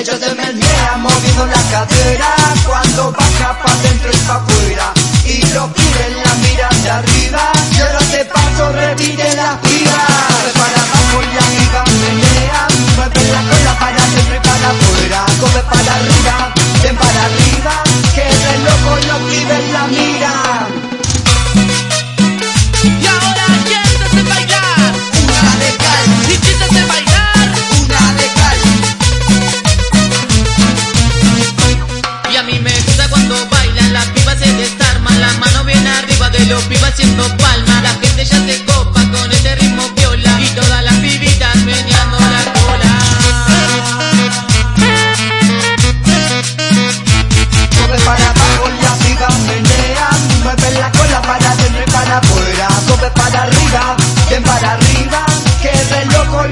Ellos te menean moviendo la cadera cuando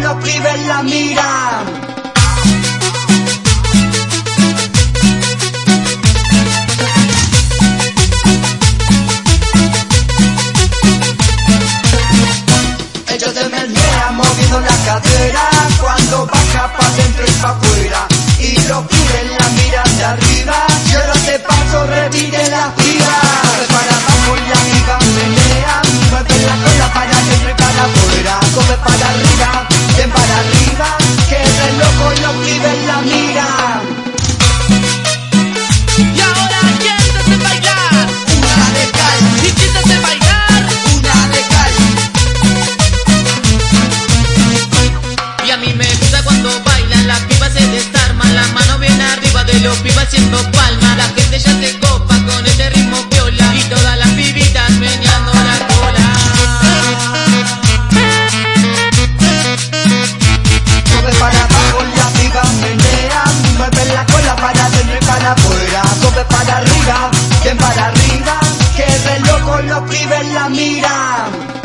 los pibes la miran. Ellos se menean moviendo la cadera cuando baja pa' dentro y pa' afuera. Y los pibes la miran de arriba, yo no te paso, revire la vida. vuelven la mira.